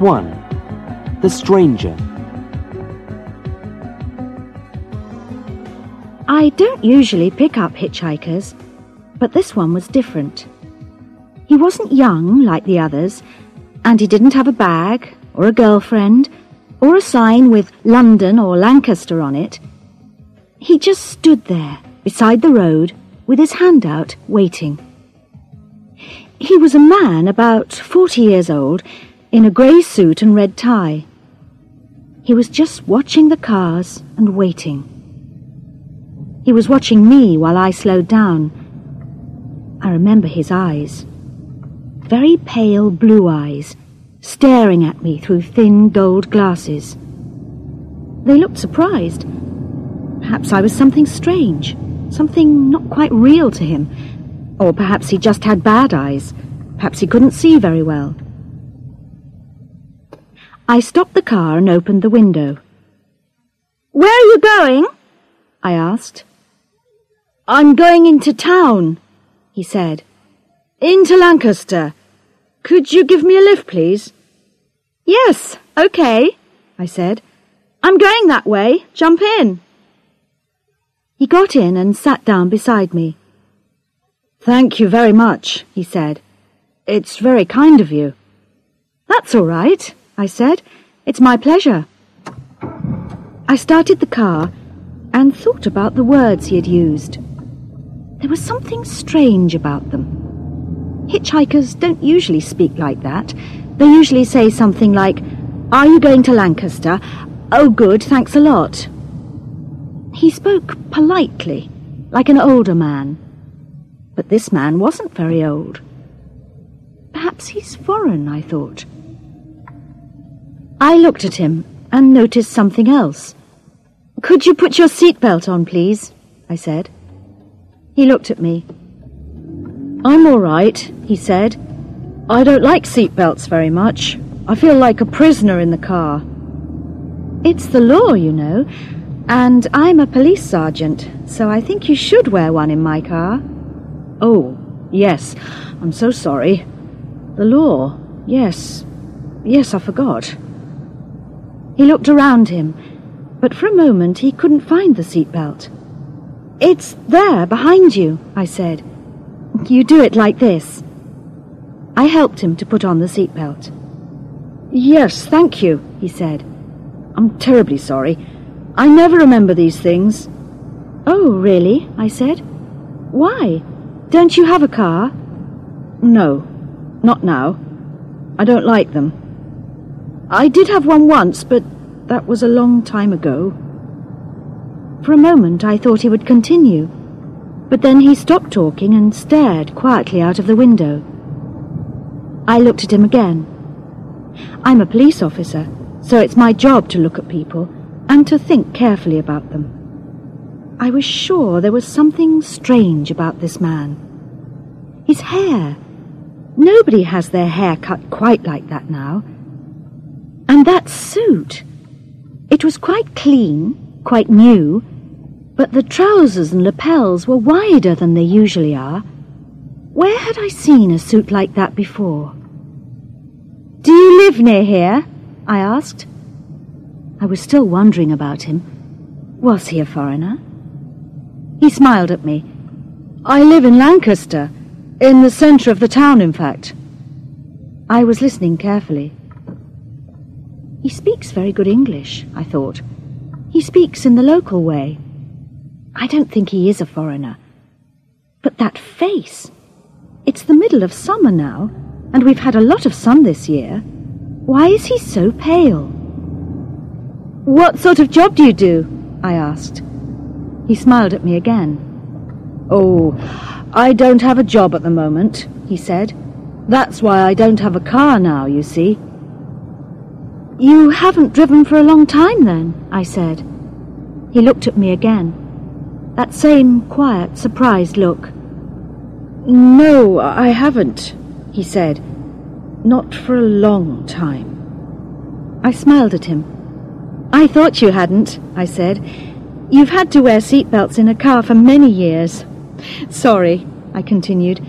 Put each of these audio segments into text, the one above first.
1. The Stranger. I don't usually pick up hitchhikers, but this one was different. He wasn't young like the others, and he didn't have a bag, or a girlfriend, or a sign with London or Lancaster on it. He just stood there, beside the road, with his hand out, waiting. He was a man about forty years old, in a grey suit and red tie. He was just watching the cars and waiting. He was watching me while I slowed down. I remember his eyes. Very pale blue eyes, staring at me through thin gold glasses. They looked surprised. Perhaps I was something strange, something not quite real to him. Or perhaps he just had bad eyes. Perhaps he couldn't see very well. I stopped the car and opened the window. Where are you going? I asked. I'm going into town, he said. Into Lancaster. Could you give me a lift, please? Yes, okay, I said. I'm going that way. Jump in. He got in and sat down beside me. Thank you very much, he said. It's very kind of you. That's all right, I said. It's my pleasure. I started the car and thought about the words he had used. There was something strange about them. Hitchhikers don't usually speak like that. They usually say something like, Are you going to Lancaster? Oh, good, thanks a lot. He spoke politely, like an older man. But this man wasn't very old. Perhaps he's foreign, I thought. I looked at him and noticed something else. Could you put your seatbelt on, please? I said. He looked at me. I'm all right, he said. I don't like seatbelts very much. I feel like a prisoner in the car. It's the law, you know, and I'm a police sergeant, so I think you should wear one in my car. Oh, yes. I'm so sorry. The law. Yes. Yes, I forgot. He looked around him, but for a moment he couldn't find the seatbelt. It's there, behind you, I said. You do it like this. I helped him to put on the seatbelt. Yes, thank you, he said. I'm terribly sorry. I never remember these things. Oh, really? I said. Why? Don't you have a car? No, not now. I don't like them. I did have one once, but that was a long time ago. For a moment I thought he would continue, but then he stopped talking and stared quietly out of the window. I looked at him again. I'm a police officer, so it's my job to look at people and to think carefully about them. I was sure there was something strange about this man. His hair. Nobody has their hair cut quite like that now. And that suit. It was quite clean, quite new, but the trousers and lapels were wider than they usually are. Where had I seen a suit like that before? Do you live near here? I asked. I was still wondering about him. Was he a foreigner? He smiled at me. I live in Lancaster, in the centre of the town, in fact. I was listening carefully. He speaks very good English, I thought. He speaks in the local way. I don't think he is a foreigner. But that face! It's the middle of summer now, and we've had a lot of sun this year. Why is he so pale? What sort of job do you do? I asked. He smiled at me again. Oh, I don't have a job at the moment, he said. That's why I don't have a car now, you see. You haven't driven for a long time, then, I said. He looked at me again. That same quiet, surprised look. No, I haven't, he said. Not for a long time. I smiled at him. I thought you hadn't, I said. You've had to wear seatbelts in a car for many years. Sorry, I continued.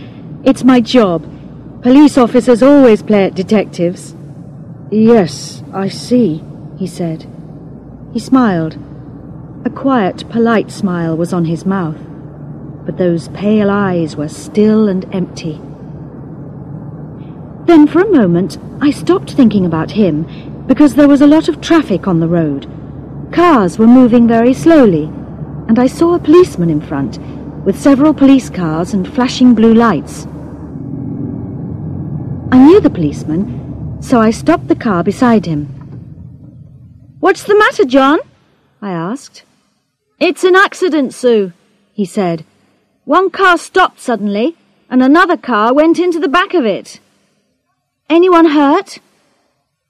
It's my job. Police officers always play at detectives. Yes, I see, he said. He smiled. A quiet, polite smile was on his mouth, but those pale eyes were still and empty. Then for a moment I stopped thinking about him because there was a lot of traffic on the road. Cars were moving very slowly, and I saw a policeman in front with several police cars and flashing blue lights. I knew the policeman, so I stopped the car beside him. What's the matter, John? I asked. It's an accident, Sue, he said. One car stopped suddenly, and another car went into the back of it. Anyone hurt?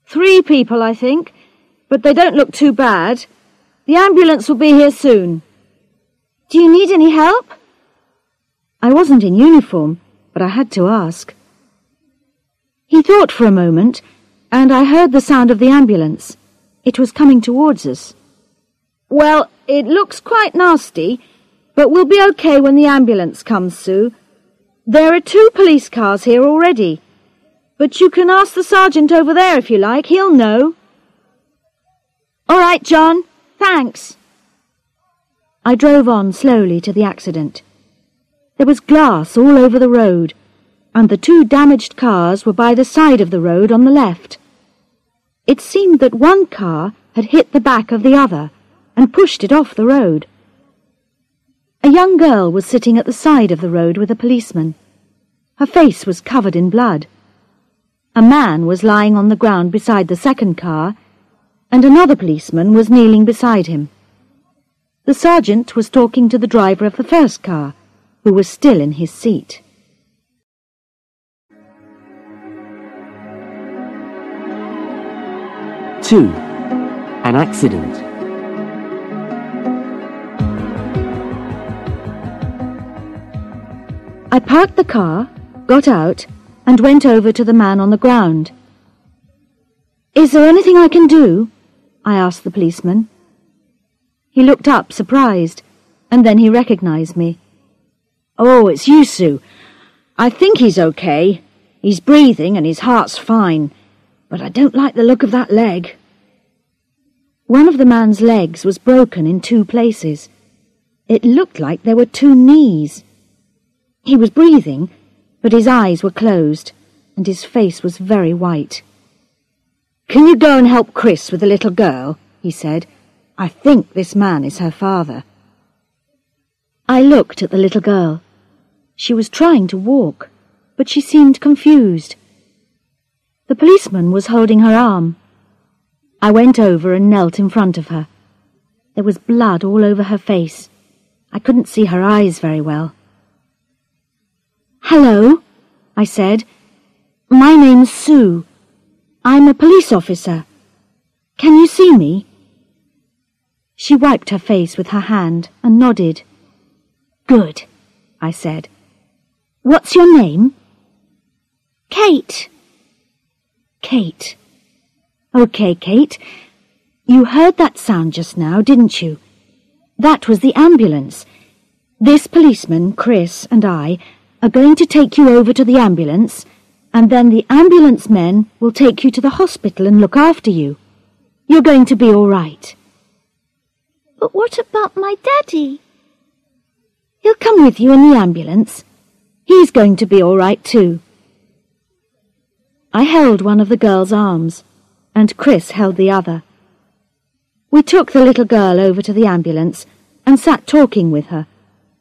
Three people, I think, but they don't look too bad. The ambulance will be here soon. Do you need any help? I wasn't in uniform, but I had to ask. He thought for a moment, and I heard the sound of the ambulance. It was coming towards us. Well, it looks quite nasty, but we'll be okay when the ambulance comes, Sue. There are two police cars here already. But you can ask the sergeant over there if you like. He'll know. All right, John. Thanks. I drove on slowly to the accident. There was glass all over the road, and the two damaged cars were by the side of the road on the left. It seemed that one car had hit the back of the other and pushed it off the road. A young girl was sitting at the side of the road with a policeman. Her face was covered in blood. A man was lying on the ground beside the second car, and another policeman was kneeling beside him. The sergeant was talking to the driver of the first car, who was still in his seat. Two. An accident. I parked the car, got out, and went over to the man on the ground. Is there anything I can do? I asked the policeman. He looked up, surprised, and then he recognized me. Oh, it's you, Sue. I think he's okay. He's breathing and his heart's fine, but I don't like the look of that leg. One of the man's legs was broken in two places. It looked like there were two knees. He was breathing, but his eyes were closed, and his face was very white. Can you go and help Chris with the little girl? he said. I think this man is her father. I looked at the little girl. She was trying to walk, but she seemed confused. The policeman was holding her arm. I went over and knelt in front of her. There was blood all over her face. I couldn't see her eyes very well. Hello, I said. My name's Sue. I'm a police officer. Can you see me? She wiped her face with her hand and nodded. Good, I said. What's your name? Kate. Kate. OK, Kate. You heard that sound just now, didn't you? That was the ambulance. This policeman, Chris, and I are going to take you over to the ambulance, and then the ambulance men will take you to the hospital and look after you. You're going to be all right. But what about my daddy? He'll come with you in the ambulance. He's going to be all right too. I held one of the girl's arms, and Chris held the other. We took the little girl over to the ambulance and sat talking with her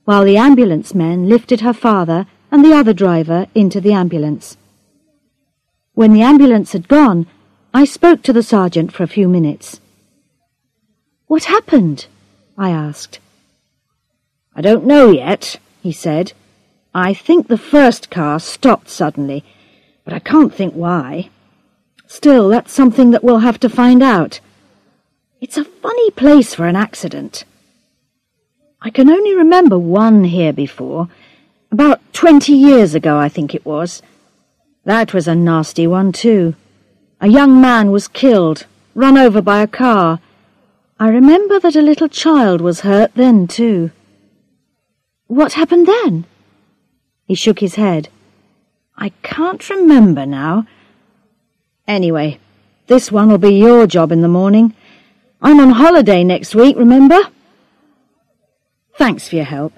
while the ambulance men lifted her father and the other driver into the ambulance. When the ambulance had gone, I spoke to the sergeant for a few minutes. What happened? I asked. I don't know yet, he said. I think the first car stopped suddenly, but I can't think why. Still, that's something that we'll have to find out. It's a funny place for an accident. I can only remember one here before. About twenty years ago, I think it was. That was a nasty one, too. A young man was killed, run over by a car. I remember that a little child was hurt then, too. What happened then? He shook his head. I can't remember now. Anyway, This one will be your job in the morning. I'm on holiday next week, remember? Thanks for your help.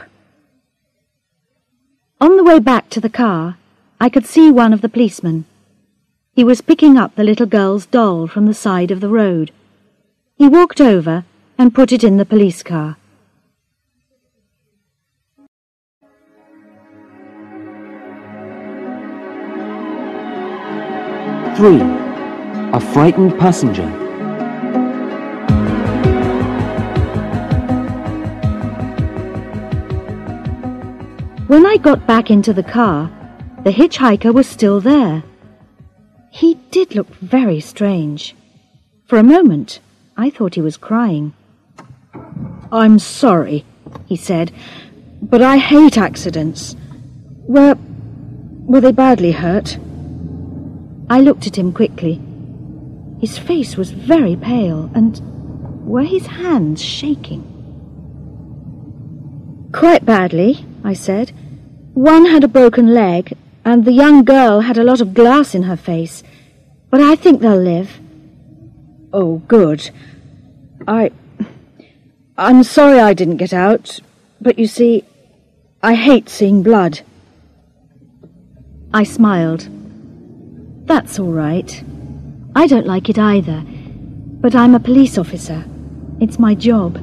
On the way back to the car, I could see one of the policemen. He was picking up the little girl's doll from the side of the road. He walked over and put it in the police car. Three. A frightened passenger. When I got back into the car, the hitchhiker was still there. He did look very strange. For a moment, I thought he was crying. I'm sorry, he said, but I hate accidents. Were, were they badly hurt? I looked at him quickly. His face was very pale, and were his hands shaking? Quite badly, I said. One had a broken leg, and the young girl had a lot of glass in her face. But I think they'll live. Oh, good. I... I'm sorry I didn't get out, but you see, I hate seeing blood. I smiled. That's all right. I don't like it either, but I'm a police officer. It's my job.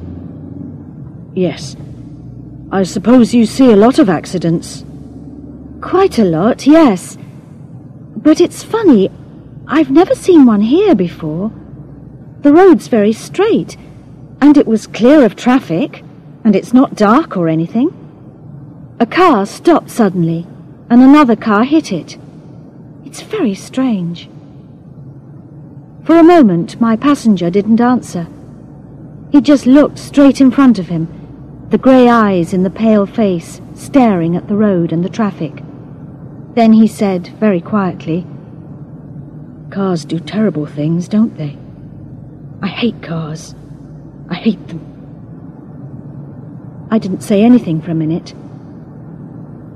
Yes. I suppose you see a lot of accidents. Quite a lot, yes. But it's funny, I've never seen one here before. The road's very straight, and it was clear of traffic, and it's not dark or anything. A car stopped suddenly, and another car hit it. It's very strange. For a moment, my passenger didn't answer. He just looked straight in front of him, the grey eyes in the pale face staring at the road and the traffic. Then he said, very quietly, Cars do terrible things, don't they? I hate cars. I hate them. I didn't say anything for a minute.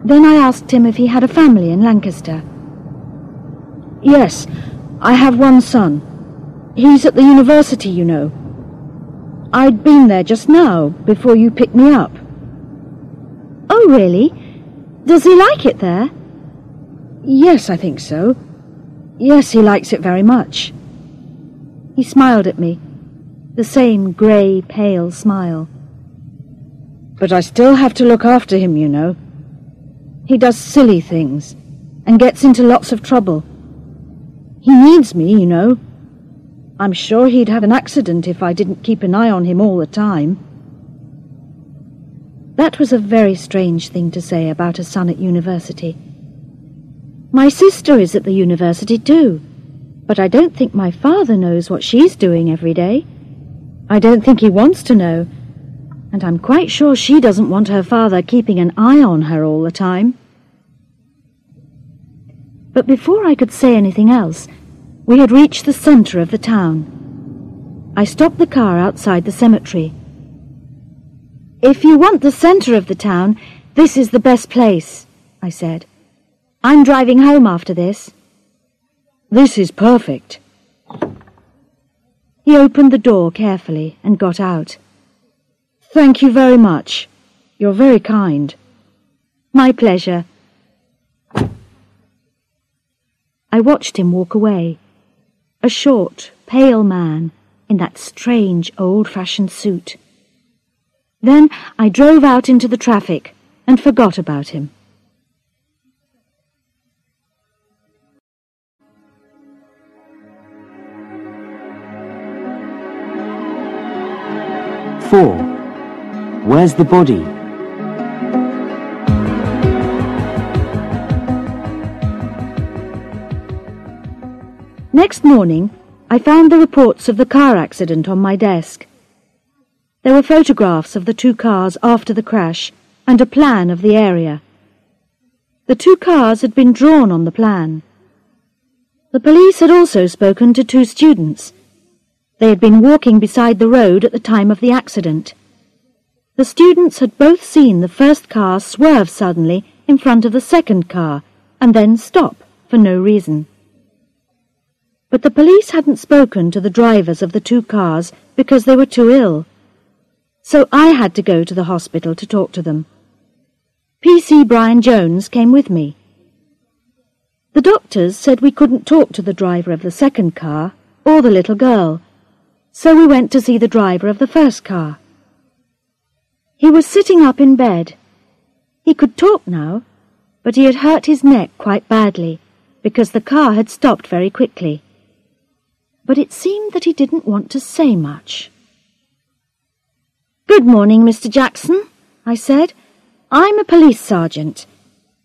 Then I asked him if he had a family in Lancaster. Yes, I have one son. He's at the university, you know. I'd been there just now, before you picked me up. Oh, really? Does he like it there? Yes, I think so. Yes, he likes it very much. He smiled at me, the same grey, pale smile. But I still have to look after him, you know. He does silly things, and gets into lots of trouble. He needs me, you know. I'm sure he'd have an accident if I didn't keep an eye on him all the time. That was a very strange thing to say about a son at university. My sister is at the university too, but I don't think my father knows what she's doing every day. I don't think he wants to know, and I'm quite sure she doesn't want her father keeping an eye on her all the time. But before I could say anything else, we had reached the centre of the town. I stopped the car outside the cemetery. If you want the centre of the town, this is the best place, I said. I'm driving home after this. This is perfect. He opened the door carefully and got out. Thank you very much. You're very kind. My pleasure. I watched him walk away. A short, pale man in that strange old-fashioned suit. Then I drove out into the traffic and forgot about him. 4. Where's the body? Next morning, I found the reports of the car accident on my desk. There were photographs of the two cars after the crash and a plan of the area. The two cars had been drawn on the plan. The police had also spoken to two students they had been walking beside the road at the time of the accident. The students had both seen the first car swerve suddenly in front of the second car and then stop for no reason. But the police hadn't spoken to the drivers of the two cars because they were too ill. So I had to go to the hospital to talk to them. P.C. Brian Jones came with me. The doctors said we couldn't talk to the driver of the second car or the little girl, so we went to see the driver of the first car. He was sitting up in bed. He could talk now, but he had hurt his neck quite badly because the car had stopped very quickly. But it seemed that he didn't want to say much. Good morning, Mr. Jackson, I said. I'm a police sergeant.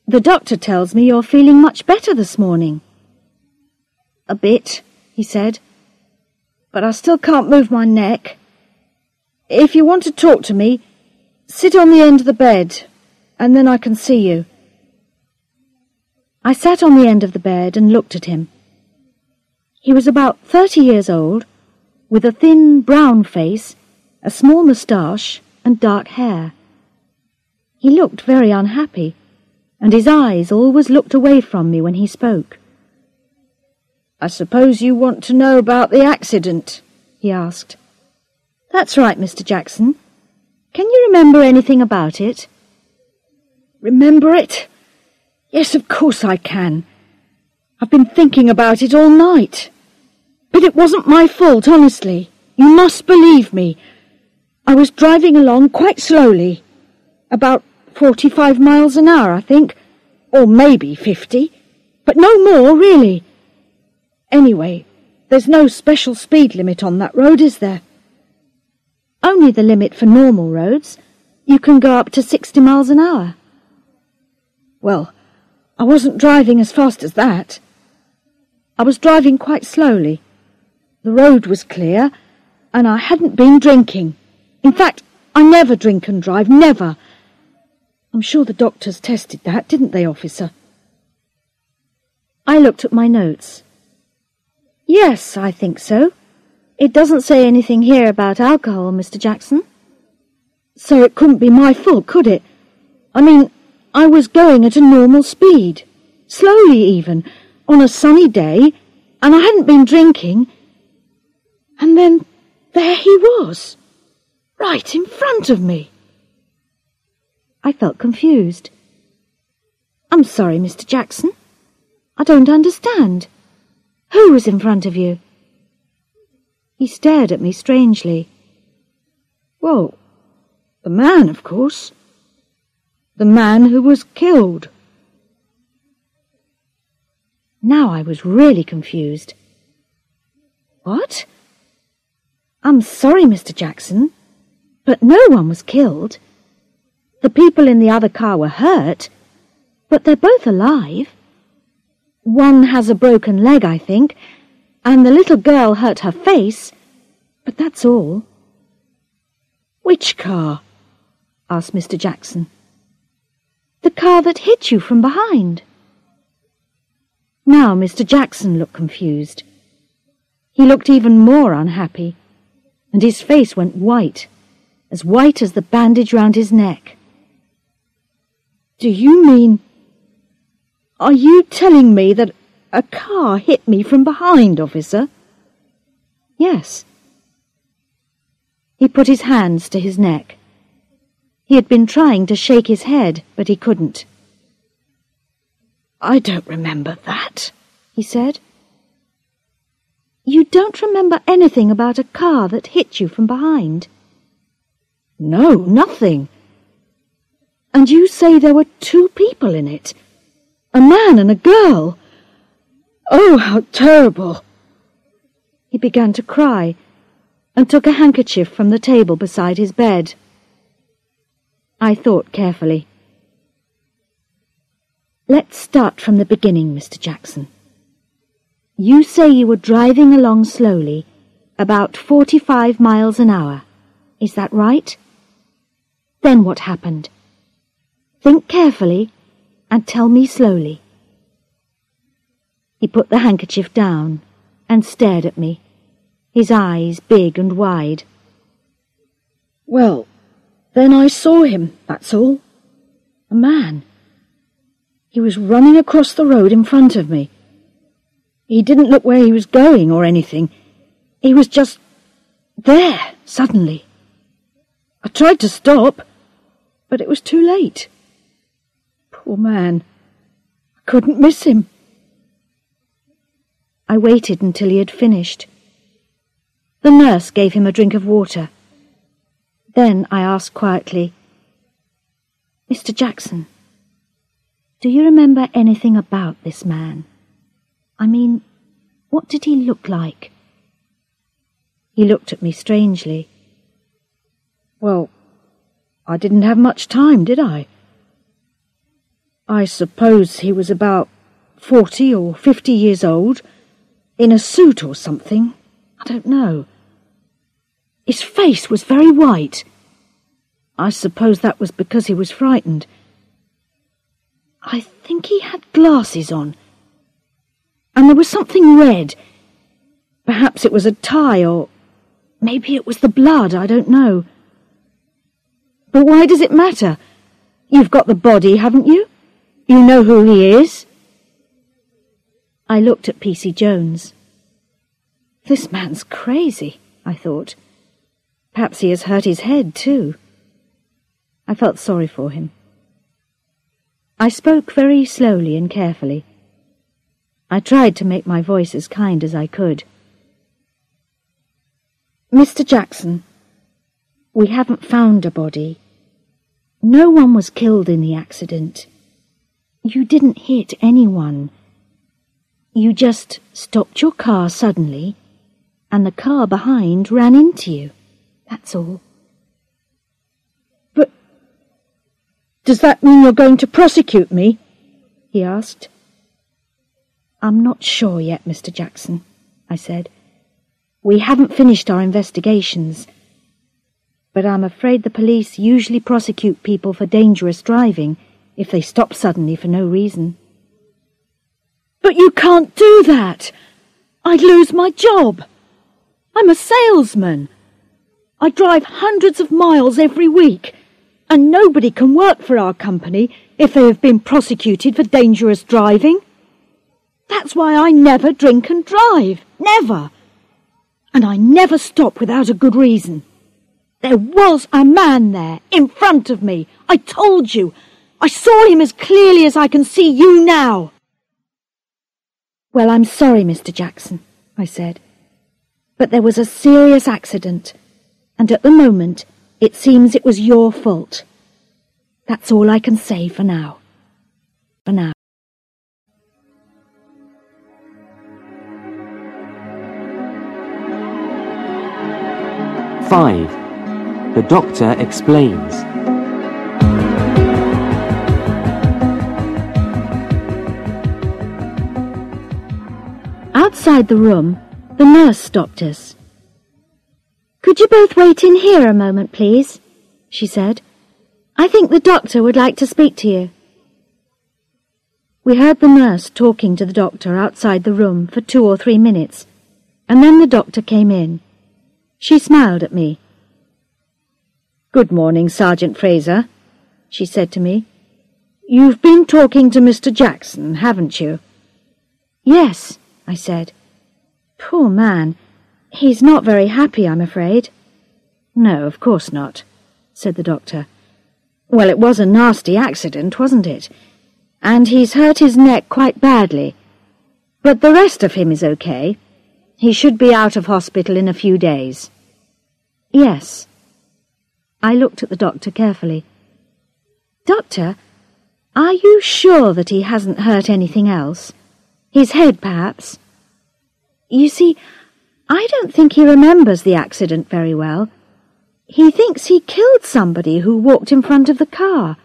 The doctor tells me you're feeling much better this morning. A bit, he said, but I still can't move my neck. If you want to talk to me, sit on the end of the bed, and then I can see you. I sat on the end of the bed and looked at him. He was about thirty years old, with a thin brown face, a small moustache, and dark hair. He looked very unhappy, and his eyes always looked away from me when he spoke. I suppose you want to know about the accident, he asked. That's right, Mr. Jackson. Can you remember anything about it? Remember it? Yes, of course I can. I've been thinking about it all night. But it wasn't my fault, honestly. You must believe me. I was driving along quite slowly. About forty-five miles an hour, I think. Or maybe fifty. But no more, really. Anyway, there's no special speed limit on that road, is there? Only the limit for normal roads. You can go up to sixty miles an hour. Well, I wasn't driving as fast as that. I was driving quite slowly. The road was clear, and I hadn't been drinking. In fact, I never drink and drive, never. I'm sure the doctors tested that, didn't they, officer? I looked at my notes. Yes, I think so. It doesn't say anything here about alcohol, Mr. Jackson. So it couldn't be my fault, could it? I mean, I was going at a normal speed, slowly even, on a sunny day, and I hadn't been drinking. And then there he was, right in front of me. I felt confused. I'm sorry, Mr. Jackson. I don't understand. Who was in front of you? He stared at me strangely. Well, the man, of course the man who was killed. Now I was really confused. What? I'm sorry, Mr. Jackson, but no one was killed. The people in the other car were hurt, but they're both alive. One has a broken leg, I think, and the little girl hurt her face, but that's all. Which car? asked Mr. Jackson. The car that hit you from behind. Now Mr. Jackson looked confused. He looked even more unhappy, and his face went white, as white as the bandage round his neck. Do you mean... Are you telling me that a car hit me from behind, officer? Yes. He put his hands to his neck. He had been trying to shake his head, but he couldn't. I don't remember that, he said. You don't remember anything about a car that hit you from behind? No, nothing. And you say there were two people in it? A man and a girl? Oh, how terrible! He began to cry and took a handkerchief from the table beside his bed. I thought carefully. Let's start from the beginning, Mr. Jackson. You say you were driving along slowly, about 45 miles an hour. Is that right? Then what happened? Think carefully and tell me slowly. He put the handkerchief down and stared at me, his eyes big and wide. Well, then I saw him, that's all. A man. He was running across the road in front of me. He didn't look where he was going or anything. He was just there, suddenly. I tried to stop, but it was too late. Poor man. I couldn't miss him. I waited until he had finished. The nurse gave him a drink of water. Then I asked quietly, Mr. Jackson, do you remember anything about this man? I mean, what did he look like? He looked at me strangely. Well, I didn't have much time, did I? I suppose he was about forty or fifty years old, in a suit or something. I don't know. His face was very white. I suppose that was because he was frightened. I think he had glasses on. And there was something red. Perhaps it was a tie, or maybe it was the blood, I don't know. But why does it matter? You've got the body, haven't you? You know who he is? I looked at P.C. Jones. This man's crazy, I thought. Perhaps he has hurt his head, too. I felt sorry for him. I spoke very slowly and carefully. I tried to make my voice as kind as I could. Mr. Jackson, we haven't found a body. No one was killed in the accident. You didn't hit anyone. You just stopped your car suddenly, and the car behind ran into you. That's all. Does that mean you're going to prosecute me? he asked. I'm not sure yet, Mr. Jackson, I said. We haven't finished our investigations. But I'm afraid the police usually prosecute people for dangerous driving if they stop suddenly for no reason. But you can't do that! I'd lose my job. I'm a salesman. I drive hundreds of miles every week, and nobody can work for our company if they have been prosecuted for dangerous driving. That's why I never drink and drive. Never. And I never stop without a good reason. There was a man there, in front of me. I told you. I saw him as clearly as I can see you now. Well, I'm sorry, Mr. Jackson, I said. But there was a serious accident, and at the moment it seems it was your fault. That's all I can say for now. For now. Five. The doctor explains. Outside the room, the nurse stopped us. Could you both wait in here a moment, please? she said. I think the doctor would like to speak to you. We heard the nurse talking to the doctor outside the room for two or three minutes, and then the doctor came in. She smiled at me. Good morning, Sergeant Fraser, she said to me. You've been talking to Mr. Jackson, haven't you? Yes, I said. Poor man. He's not very happy, I'm afraid. No, of course not, said the doctor. Well, it was a nasty accident, wasn't it? And he's hurt his neck quite badly. But the rest of him is okay. He should be out of hospital in a few days. Yes. I looked at the doctor carefully. Doctor, are you sure that he hasn't hurt anything else? His head, perhaps? You see, I don't think he remembers the accident very well. He thinks he killed somebody who walked in front of the car.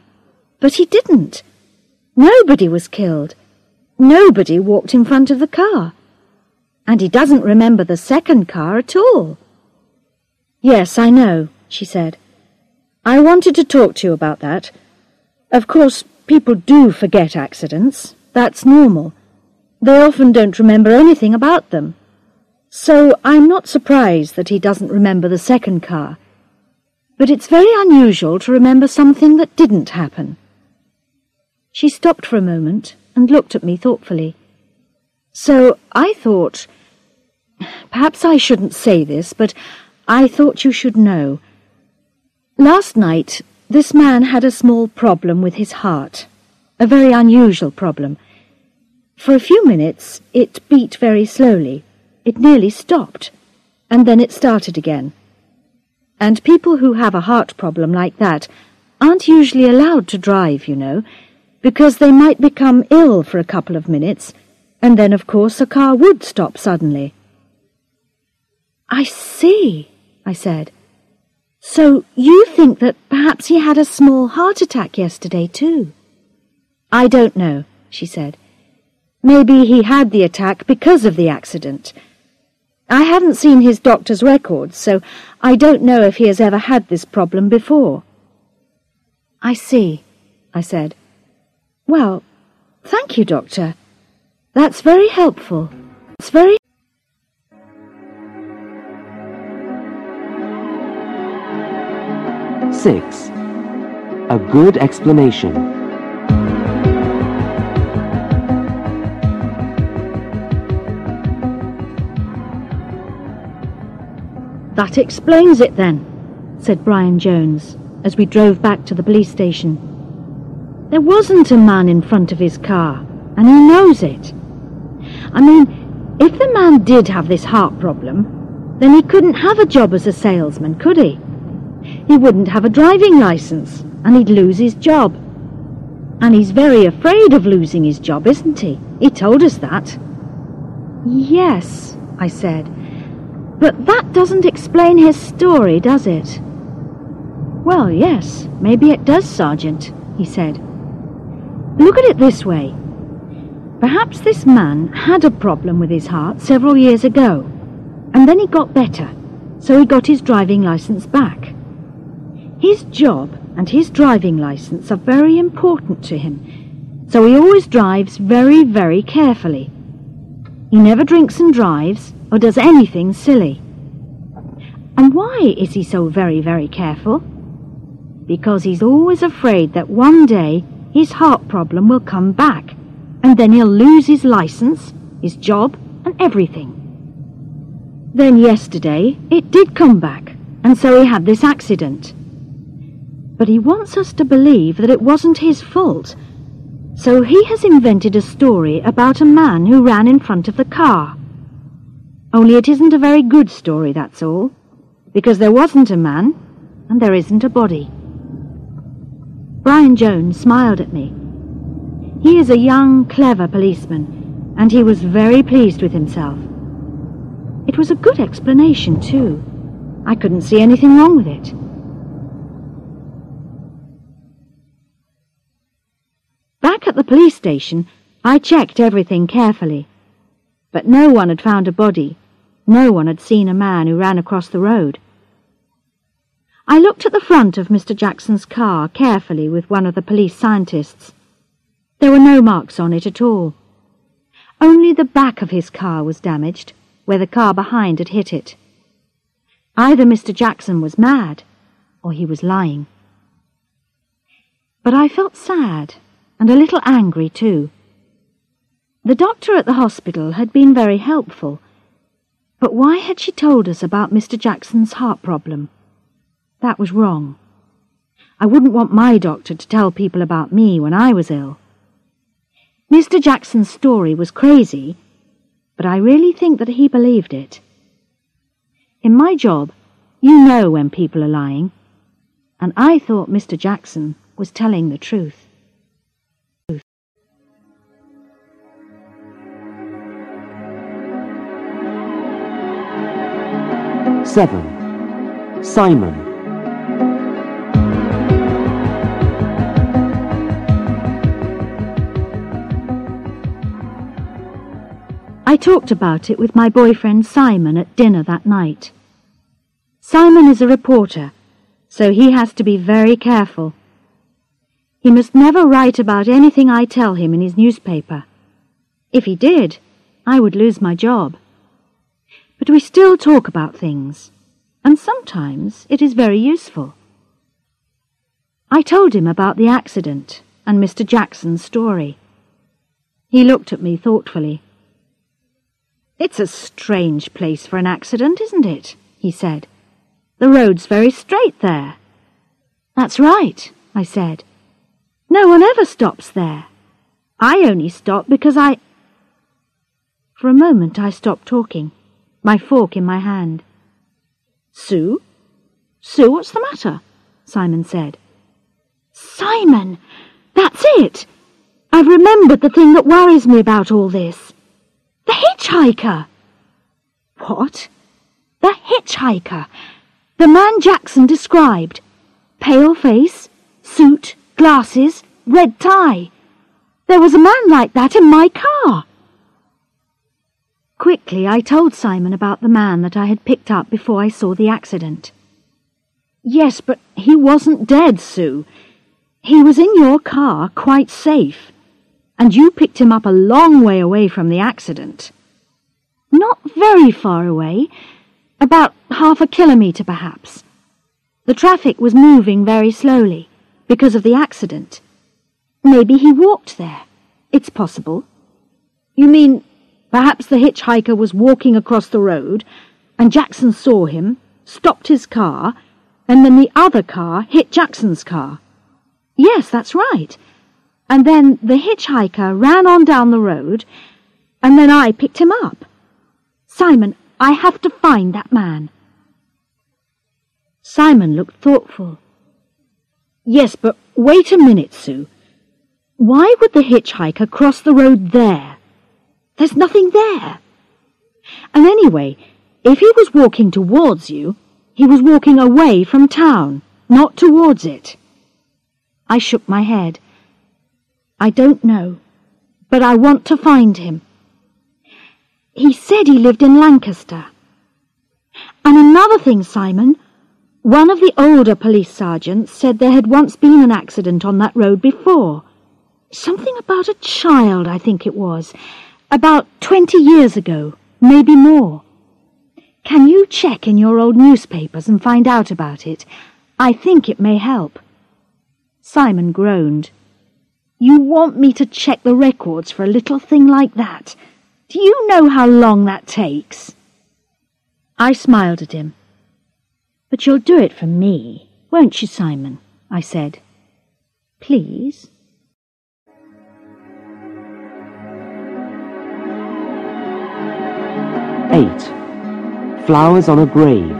But he didn't. Nobody was killed. Nobody walked in front of the car and he doesn't remember the second car at all. Yes, I know, she said. I wanted to talk to you about that. Of course, people do forget accidents. That's normal. They often don't remember anything about them. So I'm not surprised that he doesn't remember the second car. But it's very unusual to remember something that didn't happen. She stopped for a moment and looked at me thoughtfully. So I thought... Perhaps I shouldn't say this, but I thought you should know. Last night, this man had a small problem with his heart. A very unusual problem. For a few minutes, it beat very slowly. It nearly stopped. And then it started again. And people who have a heart problem like that aren't usually allowed to drive, you know, because they might become ill for a couple of minutes, and then, of course, a car would stop suddenly. I see, I said. So you think that perhaps he had a small heart attack yesterday, too? I don't know, she said. Maybe he had the attack because of the accident. I haven't seen his doctor's records, so I don't know if he has ever had this problem before. I see, I said. Well, thank you, Doctor. That's very helpful. It's very... Six. A good explanation. That explains it then, said Brian Jones as we drove back to the police station. There wasn't a man in front of his car, and he knows it. I mean, if the man did have this heart problem, then he couldn't have a job as a salesman, could he? He wouldn't have a driving license, and he'd lose his job. And he's very afraid of losing his job, isn't he? He told us that. Yes, I said. But that doesn't explain his story, does it? Well, yes, maybe it does, Sergeant, he said. Look at it this way. Perhaps this man had a problem with his heart several years ago, and then he got better, so he got his driving license back. His job and his driving license are very important to him, so he always drives very, very carefully. He never drinks and drives or does anything silly. And why is he so very, very careful? because he's always afraid that one day his heart problem will come back, and then he'll lose his license, his job, and everything. Then yesterday it did come back, and so he had this accident. But he wants us to believe that it wasn't his fault, so he has invented a story about a man who ran in front of the car. Only it isn't a very good story, that's all, because there wasn't a man, and there isn't a body. Brian Jones smiled at me. He is a young, clever policeman, and he was very pleased with himself. It was a good explanation, too. I couldn't see anything wrong with it. Back at the police station, I checked everything carefully. But no one had found a body. No one had seen a man who ran across the road. I looked at the front of Mr. Jackson's car carefully with one of the police scientists. There were no marks on it at all. Only the back of his car was damaged, where the car behind had hit it. Either Mr. Jackson was mad, or he was lying. But I felt sad, and a little angry too. The doctor at the hospital had been very helpful, but why had she told us about Mr. Jackson's heart problem? That was wrong. I wouldn't want my doctor to tell people about me when I was ill. Mr. Jackson's story was crazy, but I really think that he believed it. In my job, you know when people are lying, and I thought Mr. Jackson was telling the truth. Seven. Simon. I talked about it with my boyfriend Simon at dinner that night. Simon is a reporter, so he has to be very careful. He must never write about anything I tell him in his newspaper. If he did, I would lose my job. But we still talk about things, and sometimes it is very useful. I told him about the accident and Mr. Jackson's story. He looked at me thoughtfully. It's a strange place for an accident, isn't it? he said. The road's very straight there. That's right, I said. No one ever stops there. I only stop because I... For a moment I stopped talking, my fork in my hand. Sue? Sue, what's the matter? Simon said. Simon! That's it! I've remembered the thing that worries me about all this. The hitchhiker! What? The hitchhiker! The man Jackson described. Pale face, suit, glasses, red tie. There was a man like that in my car. Quickly, I told Simon about the man that I had picked up before I saw the accident. Yes, but he wasn't dead, Sue. He was in your car, quite safe, and you picked him up a long way away from the accident. Not very far away, about half a kilometre perhaps. The traffic was moving very slowly because of the accident. Maybe he walked there. It's possible. You mean perhaps the hitchhiker was walking across the road and Jackson saw him, stopped his car, and then the other car hit Jackson's car? Yes, that's right. And then the hitchhiker ran on down the road, and then I picked him up. Simon, I have to find that man. Simon looked thoughtful. Yes, but wait a minute, Sue. Why would the hitchhiker cross the road there? There's nothing there. And anyway, if he was walking towards you, he was walking away from town, not towards it. I shook my head. I don't know, but I want to find him. He said he lived in Lancaster. And another thing, Simon, one of the older police sergeants said there had once been an accident on that road before. Something about a child, I think it was. About twenty years ago, maybe more. Can you check in your old newspapers and find out about it? I think it may help. Simon groaned. You want me to check the records for a little thing like that? Do you know how long that takes? I smiled at him. But you'll do it for me, won't you, Simon? I said. Please? Eight. Flowers on a grave.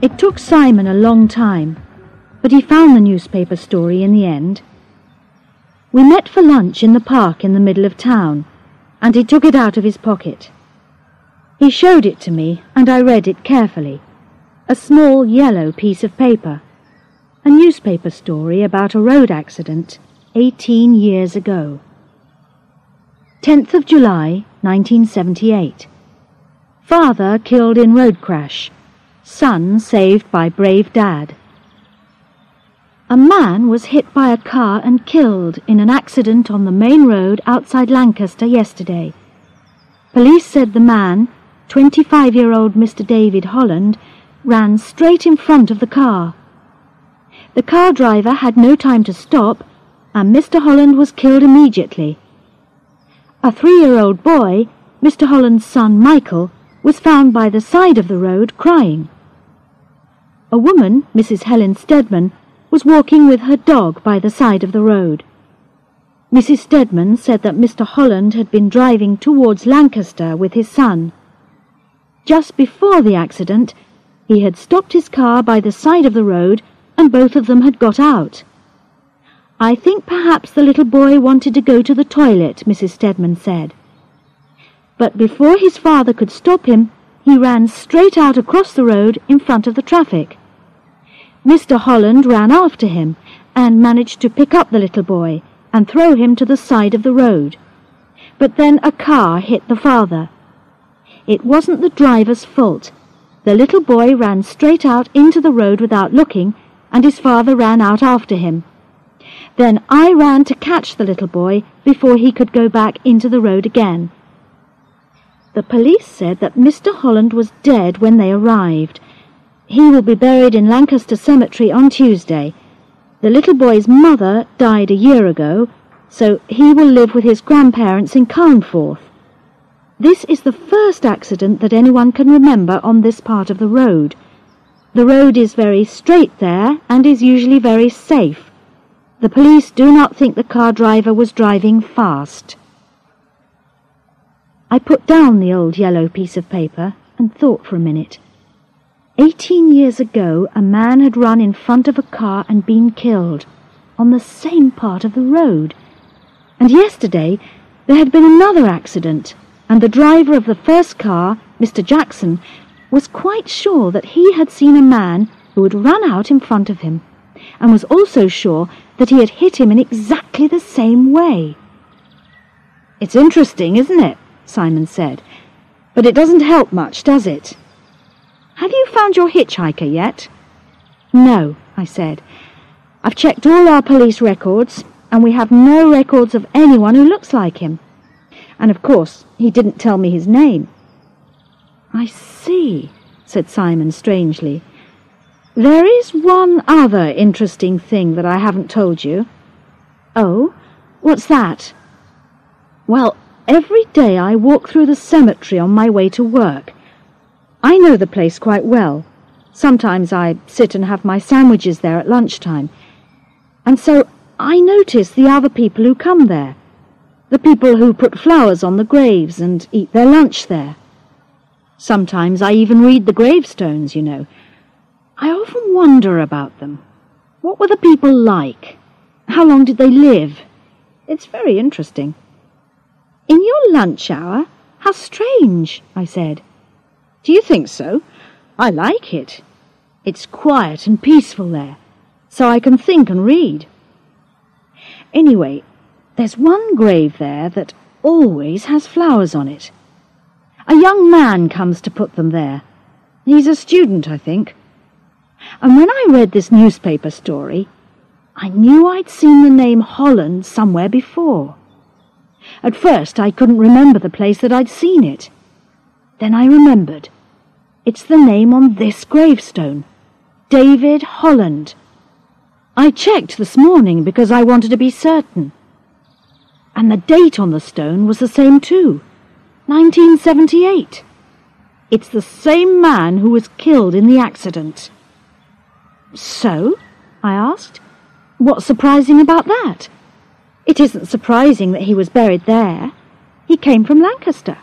It took Simon a long time, but he found the newspaper story in the end. We met for lunch in the park in the middle of town, and he took it out of his pocket. He showed it to me, and I read it carefully. A small yellow piece of paper. A newspaper story about a road accident eighteen years ago. 10th of July, 1978. Father killed in road crash. Son saved by brave dad. A man was hit by a car and killed in an accident on the main road outside Lancaster yesterday. Police said the man, 25-year-old Mr. David Holland, ran straight in front of the car. The car driver had no time to stop, and Mr. Holland was killed immediately. A three-year-old boy, Mr. Holland's son Michael, was found by the side of the road crying. A woman, Mrs. Helen Stedman, was walking with her dog by the side of the road. Mrs. Stedman said that Mr. Holland had been driving towards Lancaster with his son. Just before the accident, he had stopped his car by the side of the road and both of them had got out. I think perhaps the little boy wanted to go to the toilet, Mrs. Stedman said. But before his father could stop him, he ran straight out across the road in front of the traffic. Mr. Holland ran after him and managed to pick up the little boy and throw him to the side of the road. But then a car hit the father. It wasn't the driver's fault. The little boy ran straight out into the road without looking, and his father ran out after him. Then I ran to catch the little boy before he could go back into the road again. The police said that Mr. Holland was dead when they arrived, he will be buried in Lancaster Cemetery on Tuesday, The little boy's mother died a year ago, so he will live with his grandparents in Carnforth. This is the first accident that anyone can remember on this part of the road. The road is very straight there and is usually very safe. The police do not think the car driver was driving fast. I put down the old yellow piece of paper and thought for a minute. Eighteen years ago, a man had run in front of a car and been killed, on the same part of the road. And yesterday, there had been another accident, and the driver of the first car, Mr. Jackson, was quite sure that he had seen a man who had run out in front of him, and was also sure that he had hit him in exactly the same way. It's interesting, isn't it? Simon said. But it doesn't help much, does it? Have you found your hitchhiker yet? No, I said. I've checked all our police records, and we have no records of anyone who looks like him. And of course, he didn't tell me his name. I see, said Simon strangely. There is one other interesting thing that I haven't told you. Oh, what's that? Well, every day I walk through the cemetery on my way to work. I know the place quite well. Sometimes I sit and have my sandwiches there at lunchtime. And so I notice the other people who come there. The people who put flowers on the graves and eat their lunch there. Sometimes I even read the gravestones, you know. I often wonder about them. What were the people like? How long did they live? It's very interesting. In your lunch hour? How strange, I said. Do you think so? I like it. It's quiet and peaceful there, so I can think and read. Anyway, there's one grave there that always has flowers on it. A young man comes to put them there. He's a student, I think. And when I read this newspaper story, I knew I'd seen the name Holland somewhere before. At first I couldn't remember the place that I'd seen it. Then I remembered. It's the name on this gravestone. David Holland. I checked this morning because I wanted to be certain. And the date on the stone was the same too. 1978. It's the same man who was killed in the accident. So? I asked. What's surprising about that? It isn't surprising that he was buried there. He came from Lancaster.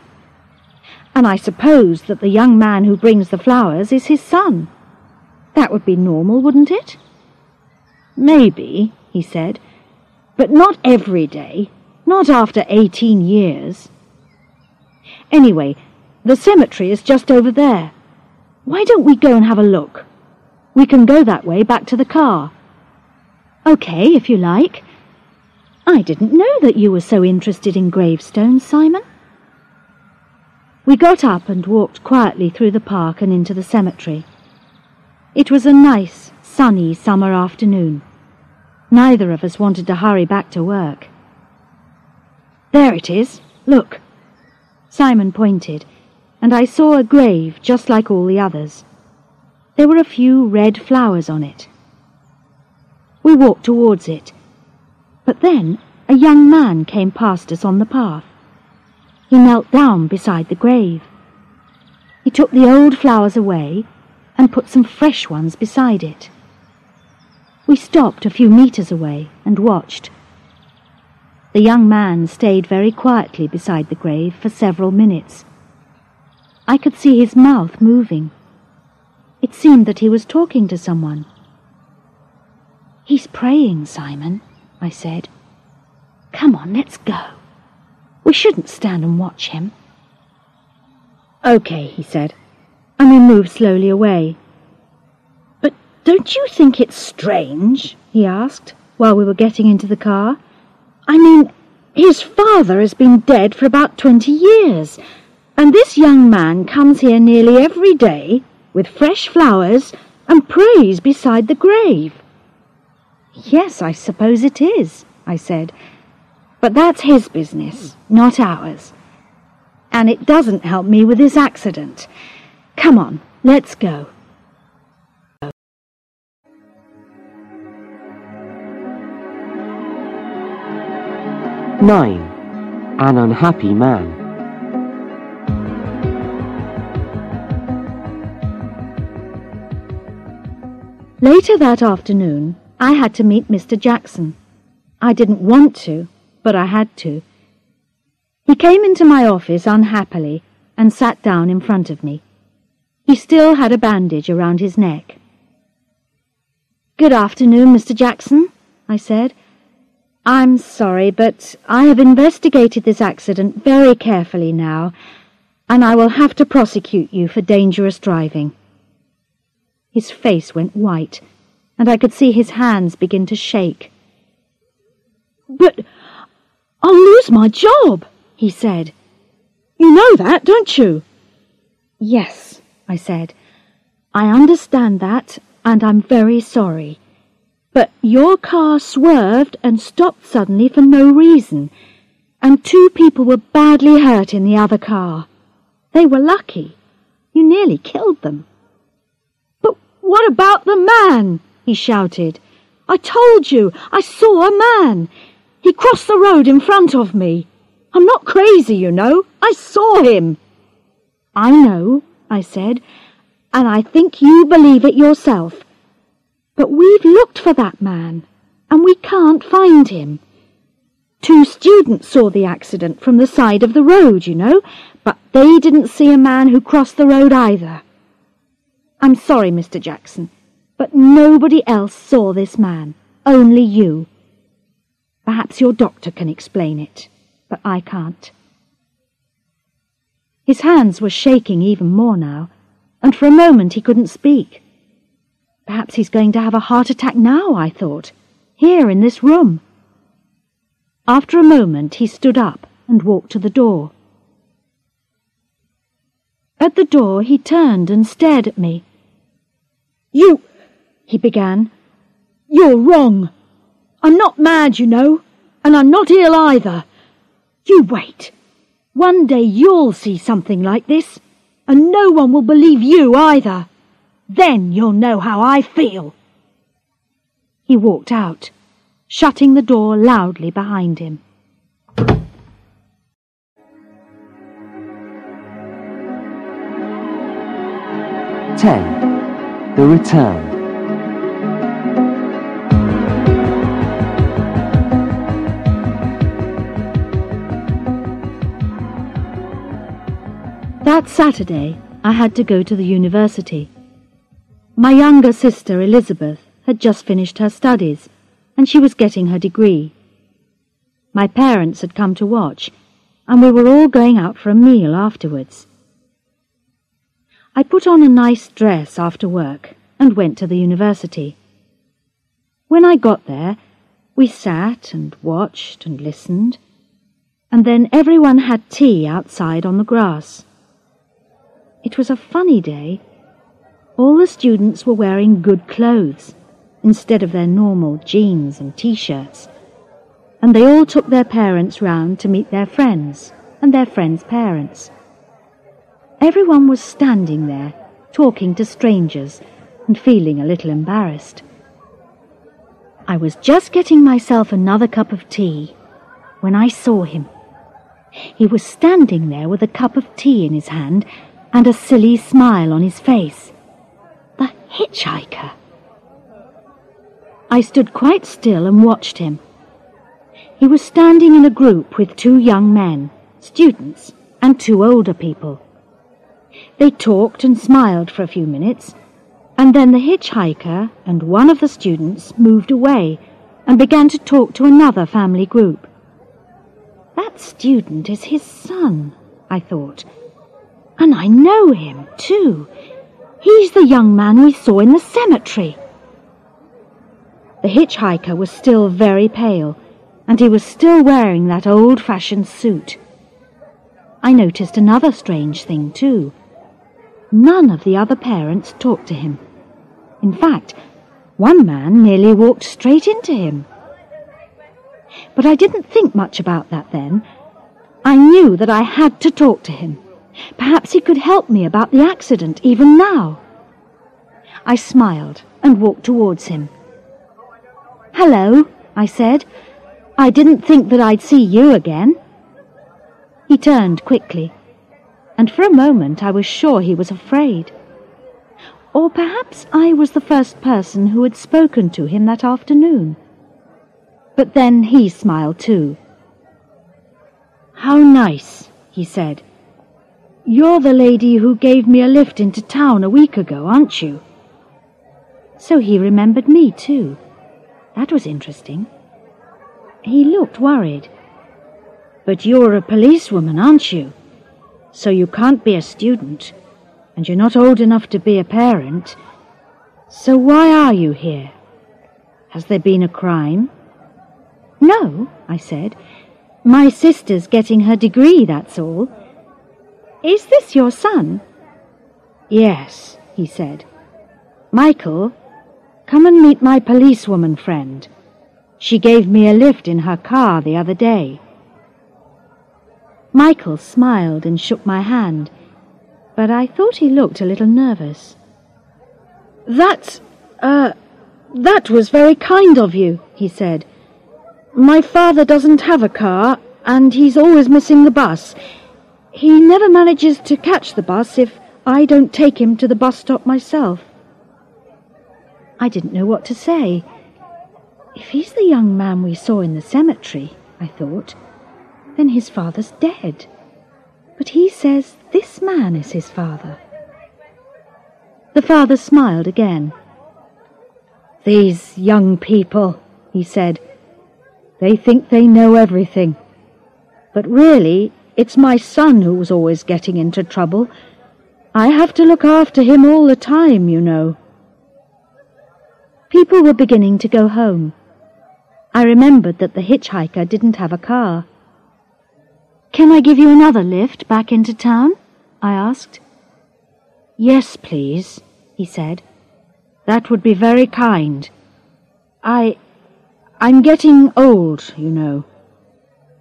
And I suppose that the young man who brings the flowers is his son. That would be normal, wouldn't it? Maybe, he said, but not every day, not after eighteen years. Anyway, the cemetery is just over there. Why don't we go and have a look? We can go that way back to the car. Okay, if you like. I didn't know that you were so interested in gravestones, Simon. We got up and walked quietly through the park and into the cemetery. It was a nice, sunny summer afternoon. Neither of us wanted to hurry back to work. There it is. Look. Simon pointed, and I saw a grave just like all the others. There were a few red flowers on it. We walked towards it, but then a young man came past us on the path. He knelt down beside the grave. He took the old flowers away and put some fresh ones beside it. We stopped a few metres away and watched. The young man stayed very quietly beside the grave for several minutes. I could see his mouth moving. It seemed that he was talking to someone. He's praying, Simon, I said. Come on, let's go. We shouldn't stand and watch him. Okay, he said, and we moved slowly away. But don't you think it's strange, he asked, while we were getting into the car, I mean, his father has been dead for about twenty years, and this young man comes here nearly every day with fresh flowers and prays beside the grave. Yes, I suppose it is, I said, but that's his business, not ours. And it doesn't help me with this accident. Come on, let's go. 9. An unhappy man. Later that afternoon, I had to meet Mr. Jackson. I didn't want to, but I had to. He came into my office unhappily and sat down in front of me. He still had a bandage around his neck. Good afternoon, Mr. Jackson, I said. I'm sorry, but I have investigated this accident very carefully now, and I will have to prosecute you for dangerous driving. His face went white, and I could see his hands begin to shake. But I'll lose my job, he said. You know that, don't you? Yes, I said. I understand that, and I'm very sorry. But your car swerved and stopped suddenly for no reason, and two people were badly hurt in the other car. They were lucky. You nearly killed them. But what about the man? he shouted. I told you, I saw a man. He crossed the road in front of me. I'm not crazy, you know. I saw him. I know, I said, and I think you believe it yourself. But we've looked for that man, and we can't find him. Two students saw the accident from the side of the road, you know, but they didn't see a man who crossed the road either. I'm sorry, Mr. Jackson, but nobody else saw this man, only you. Perhaps your doctor can explain it, but I can't. His hands were shaking even more now, and for a moment he couldn't speak. Perhaps he's going to have a heart attack now, I thought, here in this room. After a moment he stood up and walked to the door. At the door he turned and stared at me. You, he began, you're wrong. I'm not mad, you know, and I'm not ill either. You wait. One day you'll see something like this, and no one will believe you either. Then you'll know how I feel. He walked out, shutting the door loudly behind him. Ten. The Return. That Saturday, I had to go to the university. My younger sister, Elizabeth, had just finished her studies, and she was getting her degree. My parents had come to watch, and we were all going out for a meal afterwards. I put on a nice dress after work and went to the university. When I got there, we sat and watched and listened, and then everyone had tea outside on the grass. It was a funny day. All the students were wearing good clothes instead of their normal jeans and t-shirts, and they all took their parents round to meet their friends and their friends' parents. Everyone was standing there, talking to strangers and feeling a little embarrassed. I was just getting myself another cup of tea when I saw him. He was standing there with a cup of tea in his hand and a silly smile on his face. Hitchhiker. I stood quite still and watched him. He was standing in a group with two young men, students, and two older people. They talked and smiled for a few minutes, and then the hitchhiker and one of the students moved away and began to talk to another family group. That student is his son, I thought, and I know him, too. He's the young man we saw in the cemetery. The hitchhiker was still very pale, and he was still wearing that old-fashioned suit. I noticed another strange thing, too. None of the other parents talked to him. In fact, one man nearly walked straight into him. But I didn't think much about that then. I knew that I had to talk to him. Perhaps he could help me about the accident even now. I smiled and walked towards him. Hello, I said. I didn't think that I'd see you again. He turned quickly, and for a moment I was sure he was afraid. Or perhaps I was the first person who had spoken to him that afternoon. But then he smiled too. How nice, he said. You're the lady who gave me a lift into town a week ago, aren't you? So he remembered me too. That was interesting. He looked worried. But you're a policewoman, aren't you? So you can't be a student and you're not old enough to be a parent. So why are you here? Has there been a crime? No, I said. My sister's getting her degree, that's all. Is this your son? Yes, he said. Michael, come and meet my policewoman friend. She gave me a lift in her car the other day. Michael smiled and shook my hand but I thought he looked a little nervous. That, uh, that was very kind of you, he said. My father doesn't have a car, and he's always missing the bus. He never manages to catch the bus if I don't take him to the bus stop myself. I didn't know what to say. If he's the young man we saw in the cemetery, I thought, then his father's dead. But he says this man is his father. The father smiled again. These young people, he said, they think they know everything. But really, it's my son who was always getting into trouble. I have to look after him all the time, you know. People were beginning to go home. I remembered that the hitchhiker didn't have a car. Can I give you another lift back into town? I asked. Yes, please, he said. That would be very kind. I... I'm getting old, you know.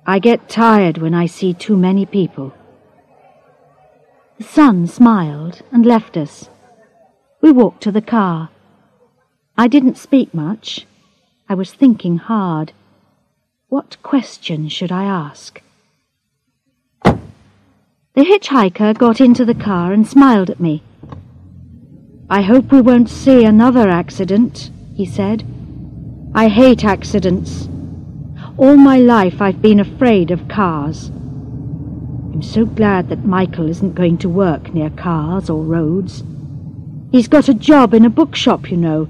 I get tired when I see too many people. The son smiled and left us. We walked to the car. I didn't speak much. I was thinking hard. What question should I ask? The hitchhiker got into the car and smiled at me. I hope we won't see another accident, he said. I hate accidents. All my life I've been afraid of cars. I'm so glad that Michael isn't going to work near cars or roads. He's got a job in a bookshop, you know,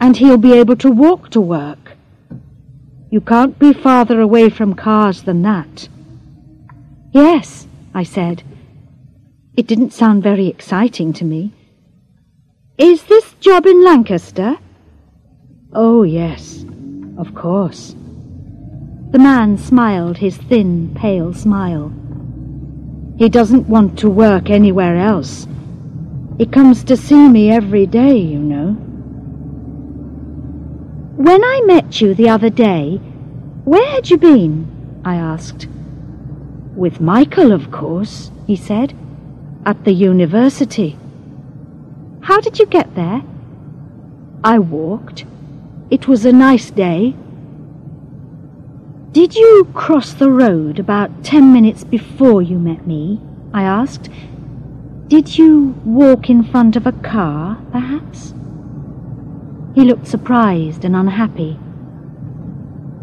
and he'll be able to walk to work. You can't be farther away from cars than that. Yes, I said. It didn't sound very exciting to me. Is this job in Lancaster? Oh, yes, of course. The man smiled his thin, pale smile. He doesn't want to work anywhere else. He comes to see me every day, you know. When I met you the other day, where had you been? I asked. With Michael, of course, he said. At the university. How did you get there? I walked. It was a nice day. Did you cross the road about ten minutes before you met me? I asked. Did you walk in front of a car, perhaps? He looked surprised and unhappy.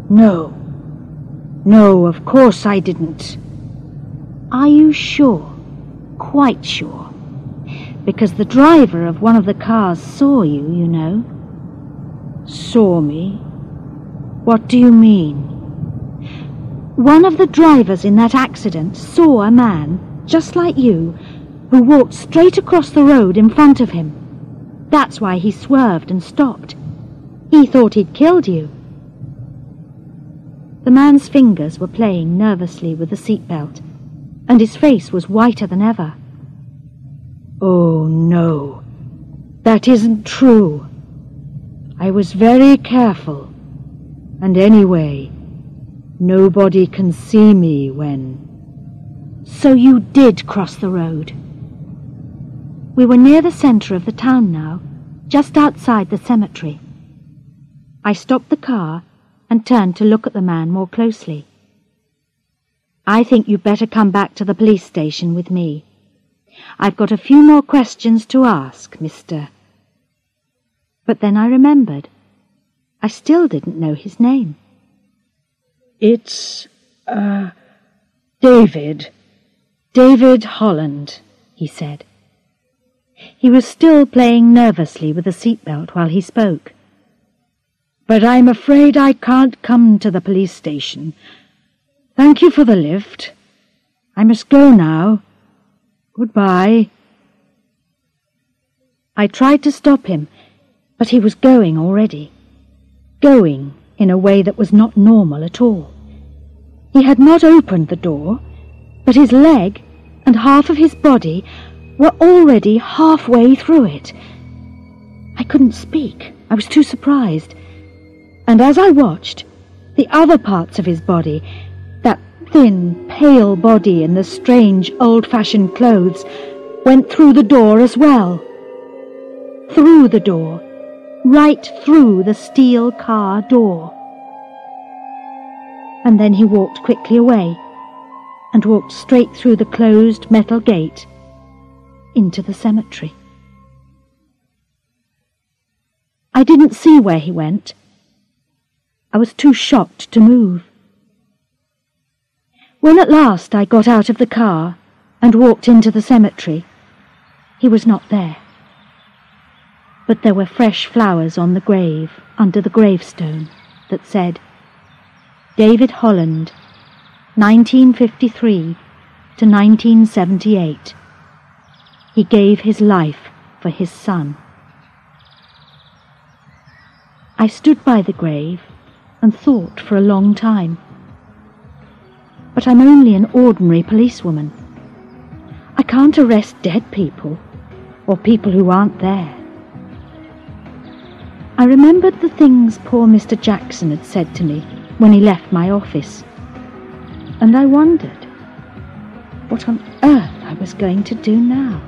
No. No, of course I didn't. Are you sure? Quite sure? Because the driver of one of the cars saw you, you know. Saw me? What do you mean? One of the drivers in that accident saw a man, just like you, who walked straight across the road in front of him. That's why he swerved and stopped. He thought he'd killed you. The man's fingers were playing nervously with the seatbelt and his face was whiter than ever. Oh, no. That isn't true. I was very careful. And anyway, nobody can see me when... So you did cross the road. We were near the centre of the town now, just outside the cemetery. I stopped the car and turned to look at the man more closely. I think you'd better come back to the police station with me. I've got a few more questions to ask, Mr. But then I remembered. I still didn't know his name. It's, uh, David. David Holland, he said. He was still playing nervously with the seatbelt while he spoke. But I'm afraid I can't come to the police station. Thank you for the lift. I must go now. Goodbye. I tried to stop him, but he was going already. Going in a way that was not normal at all. He had not opened the door, but his leg and half of his body were already halfway through it. I couldn't speak. I was too surprised. And as I watched, the other parts of his body, that thin, pale body in the strange, old-fashioned clothes, went through the door as well. Through the door, right through the steel car door. And then he walked quickly away and walked straight through the closed metal gate into the cemetery. I didn't see where he went. I was too shocked to move. When at last I got out of the car and walked into the cemetery, he was not there. But there were fresh flowers on the grave under the gravestone that said, David Holland, 1953 to 1978. He gave his life for his son. I stood by the grave and thought for a long time. But I'm only an ordinary policewoman. I can't arrest dead people or people who aren't there. I remembered the things poor Mr. Jackson had said to me when he left my office, and I wondered what on earth I was going to do now.